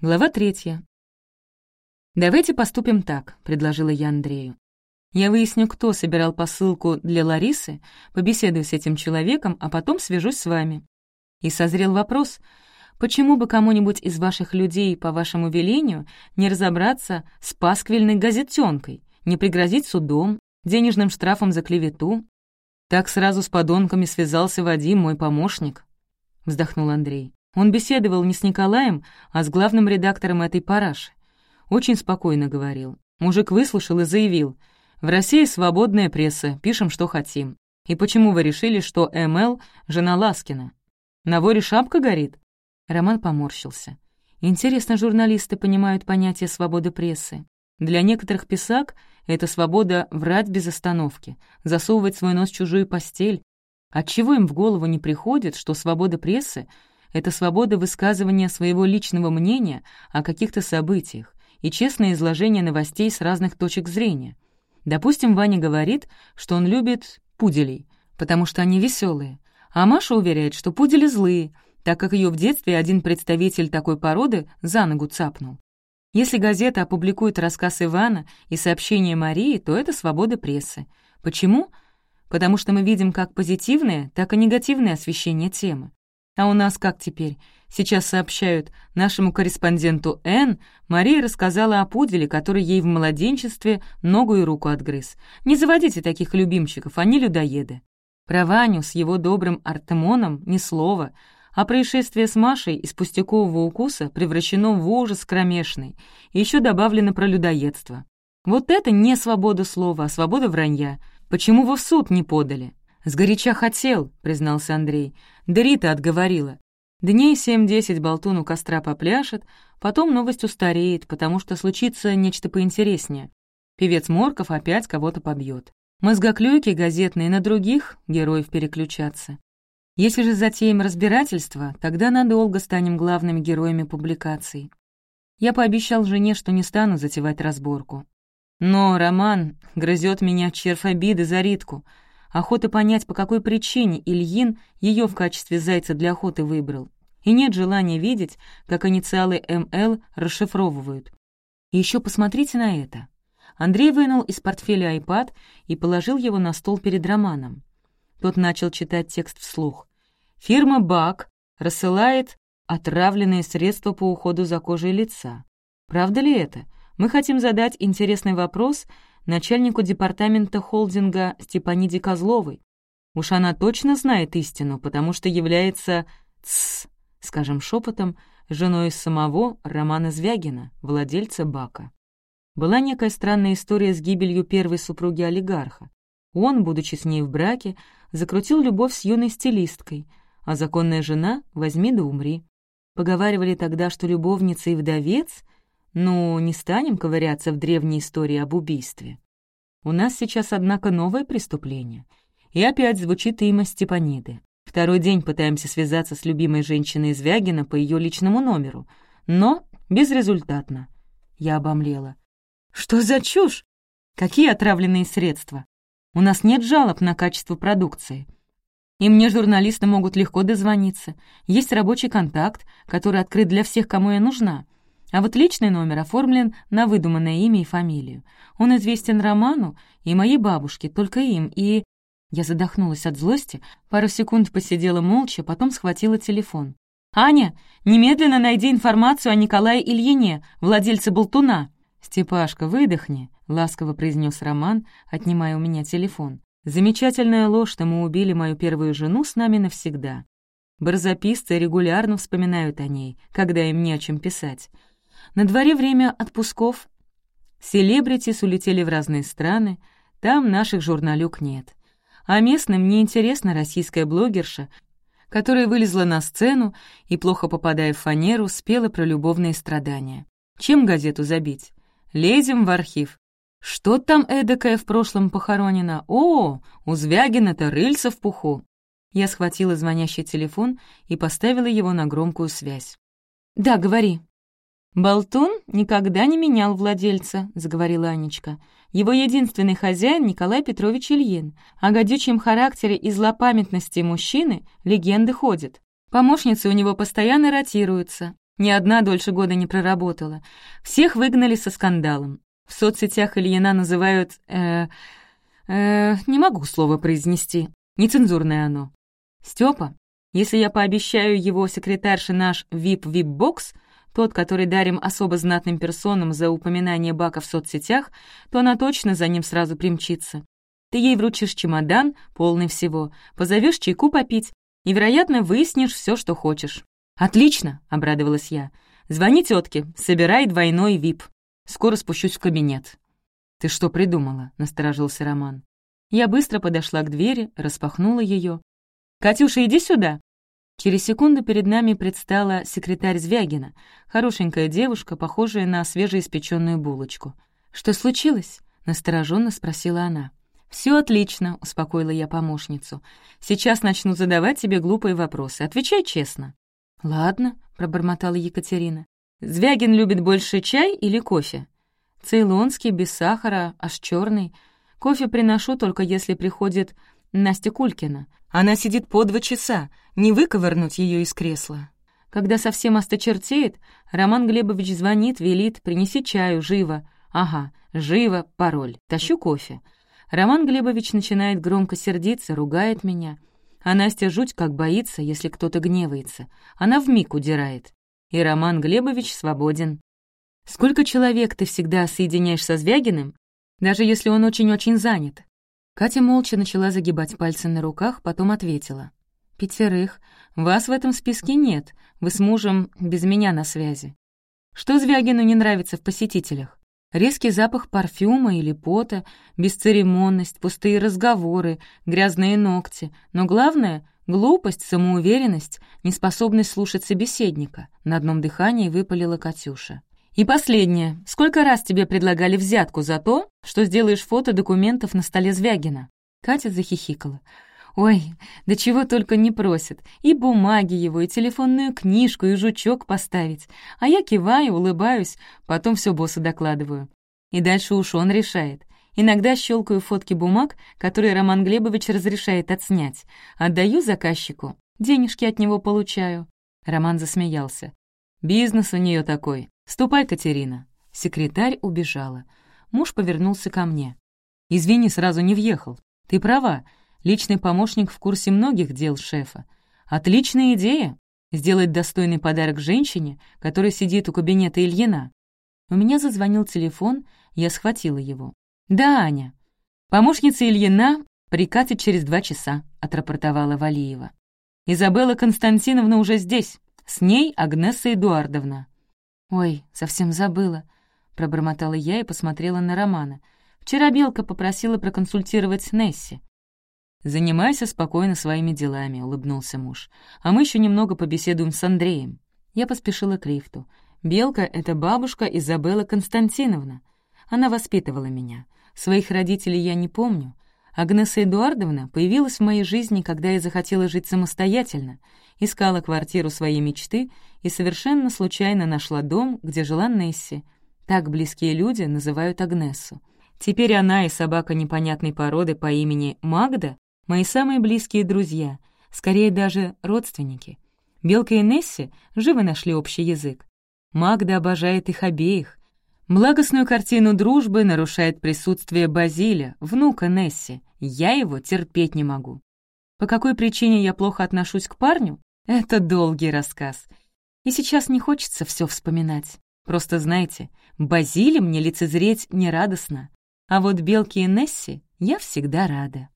Глава третья. «Давайте поступим так», — предложила я Андрею. «Я выясню, кто собирал посылку для Ларисы, побеседую с этим человеком, а потом свяжусь с вами». И созрел вопрос, почему бы кому-нибудь из ваших людей по вашему велению не разобраться с пасквильной газетенкой, не пригрозить судом, денежным штрафом за клевету? Так сразу с подонками связался Вадим, мой помощник, — вздохнул Андрей. Он беседовал не с Николаем, а с главным редактором этой параши. Очень спокойно говорил. Мужик выслушал и заявил. «В России свободная пресса, пишем, что хотим. И почему вы решили, что МЛ — жена Ласкина? На воре шапка горит?» Роман поморщился. Интересно, журналисты понимают понятие свободы прессы. Для некоторых писак это свобода врать без остановки, засовывать свой нос в чужую постель. Отчего им в голову не приходит, что свобода прессы это свобода высказывания своего личного мнения о каких-то событиях и честное изложение новостей с разных точек зрения. Допустим, Ваня говорит, что он любит пуделей, потому что они веселые, а Маша уверяет, что пудели злые, так как ее в детстве один представитель такой породы за ногу цапнул. Если газета опубликует рассказ Ивана и сообщение Марии, то это свобода прессы. Почему? Потому что мы видим как позитивное, так и негативное освещение темы. А у нас как теперь? Сейчас сообщают, нашему корреспонденту Н. Мария рассказала о пуделе, который ей в младенчестве ногу и руку отгрыз. Не заводите таких любимчиков, они людоеды. Про Ваню с его добрым Артемоном ни слова, а происшествие с Машей из пустякового укуса превращено в ужас кромешный, еще добавлено про людоедство. Вот это не свобода слова, а свобода вранья. Почему вы в суд не подали? «Сгоряча хотел», — признался Андрей. «Да Рита отговорила. Дней семь-десять болтун у костра попляшет, потом новость устареет, потому что случится нечто поинтереснее. Певец Морков опять кого-то побьет. Мозгоклюйки газетные на других героев переключаться. Если же затеем разбирательство, тогда надолго станем главными героями публикаций. Я пообещал жене, что не стану затевать разборку. Но Роман грызет меня червь обиды за Ритку — Охота понять, по какой причине Ильин ее в качестве зайца для охоты выбрал. И нет желания видеть, как инициалы МЛ расшифровывают. Еще посмотрите на это. Андрей вынул из портфеля iPad и положил его на стол перед Романом. Тот начал читать текст вслух. Фирма «Бак» рассылает отравленные средства по уходу за кожей лица. Правда ли это? Мы хотим задать интересный вопрос начальнику департамента холдинга Степаниде Козловой. Уж она точно знает истину, потому что является «тсс», скажем шепотом, женой самого Романа Звягина, владельца Бака. Была некая странная история с гибелью первой супруги олигарха. Он, будучи с ней в браке, закрутил любовь с юной стилисткой, а законная жена — возьми да умри. Поговаривали тогда, что любовница и вдовец — ну, не станем ковыряться в древней истории об убийстве. У нас сейчас, однако, новое преступление. И опять звучит имя Степаниды. Второй день пытаемся связаться с любимой женщиной из Вягина по ее личному номеру, но безрезультатно. Я обомлела. Что за чушь? Какие отравленные средства? У нас нет жалоб на качество продукции. И мне журналисты могут легко дозвониться. Есть рабочий контакт, который открыт для всех, кому я нужна — а вот личный номер оформлен на выдуманное имя и фамилию. Он известен Роману и моей бабушке, только им, и... Я задохнулась от злости, пару секунд посидела молча, потом схватила телефон. «Аня, немедленно найди информацию о Николае Ильине, владельце болтуна!» «Степашка, выдохни», — ласково произнес Роман, отнимая у меня телефон. «Замечательная ложь, что мы убили мою первую жену с нами навсегда. Барзаписцы регулярно вспоминают о ней, когда им не о чем писать. На дворе время отпусков. Селебритис улетели в разные страны, там наших журналюк нет. А местным неинтересна российская блогерша, которая вылезла на сцену и, плохо попадая в фанеру, спела про любовные страдания. Чем газету забить? Лезем в архив. Что там эдакое в прошлом похоронено? О, у Звягина-то рыльца в пуху. Я схватила звонящий телефон и поставила его на громкую связь. «Да, говори», «Болтун никогда не менял владельца», — заговорила Анечка. «Его единственный хозяин Николай Петрович Ильин. О гадючем характере и злопамятности мужчины легенды ходят. Помощницы у него постоянно ротируются. Ни одна дольше года не проработала. Всех выгнали со скандалом. В соцсетях Ильина называют... Э, э, не могу слово произнести. Нецензурное оно. Степа, если я пообещаю его секретарше наш VIP-VIP-бокс, тот, который дарим особо знатным персонам за упоминание бака в соцсетях, то она точно за ним сразу примчится. Ты ей вручишь чемодан, полный всего, позовешь чайку попить и, вероятно, выяснишь все, что хочешь. «Отлично!» — обрадовалась я. «Звони тетке, собирай двойной вип. Скоро спущусь в кабинет». «Ты что придумала?» — насторожился Роман. Я быстро подошла к двери, распахнула ее. «Катюша, иди сюда!» Через секунду перед нами предстала секретарь Звягина, хорошенькая девушка, похожая на свежеиспеченную булочку. «Что случилось?» — настороженно спросила она. Все отлично», — успокоила я помощницу. «Сейчас начну задавать тебе глупые вопросы. Отвечай честно». «Ладно», — пробормотала Екатерина. «Звягин любит больше чай или кофе?» «Цейлонский, без сахара, аж черный. Кофе приношу только если приходит Настя Кулькина. Она сидит по два часа, не выковырнуть ее из кресла. Когда совсем осточертеет, Роман Глебович звонит, велит, принеси чаю, живо. Ага, живо, пароль, тащу кофе. Роман Глебович начинает громко сердиться, ругает меня. А Настя жуть как боится, если кто-то гневается. Она вмиг удирает. И Роман Глебович свободен. «Сколько человек ты всегда соединяешь со Звягиным, даже если он очень-очень занят?» Катя молча начала загибать пальцы на руках, потом ответила. «Пятерых. Вас в этом списке нет. Вы с мужем без меня на связи. Что Звягину не нравится в посетителях? Резкий запах парфюма или пота, бесцеремонность, пустые разговоры, грязные ногти. Но главное — глупость, самоуверенность, неспособность слушать собеседника. На одном дыхании выпалила Катюша. «И последнее. Сколько раз тебе предлагали взятку за то, что сделаешь фото документов на столе Звягина?» Катя захихикала. Ой, да чего только не просят. И бумаги его, и телефонную книжку, и жучок поставить. А я киваю, улыбаюсь, потом все боссу докладываю. И дальше уж он решает. Иногда щелкаю фотки бумаг, которые Роман Глебович разрешает отснять. Отдаю заказчику. Денежки от него получаю. Роман засмеялся. «Бизнес у нее такой. Ступай, Катерина». Секретарь убежала. Муж повернулся ко мне. «Извини, сразу не въехал. Ты права, Личный помощник в курсе многих дел шефа. Отличная идея — сделать достойный подарок женщине, которая сидит у кабинета Ильина. У меня зазвонил телефон, я схватила его. «Да, Аня. Помощница Ильина прикатит через два часа», — отрапортовала Валиева. «Изабелла Константиновна уже здесь. С ней Агнеса Эдуардовна». «Ой, совсем забыла», — пробормотала я и посмотрела на Романа. «Вчера Белка попросила проконсультировать Несси. «Занимайся спокойно своими делами», — улыбнулся муж. «А мы еще немного побеседуем с Андреем». Я поспешила к лифту. «Белка — это бабушка Изабелла Константиновна. Она воспитывала меня. Своих родителей я не помню. Агнеса Эдуардовна появилась в моей жизни, когда я захотела жить самостоятельно, искала квартиру своей мечты и совершенно случайно нашла дом, где жила Несси. Так близкие люди называют Агнесу. Теперь она и собака непонятной породы по имени Магда Мои самые близкие друзья, скорее даже родственники. Белка и Несси живо нашли общий язык. Магда обожает их обеих. Благостную картину дружбы нарушает присутствие Базиля, внука Несси. Я его терпеть не могу. По какой причине я плохо отношусь к парню? Это долгий рассказ. И сейчас не хочется все вспоминать. Просто знаете, Базиле мне лицезреть нерадостно, а вот Белке и Несси я всегда рада.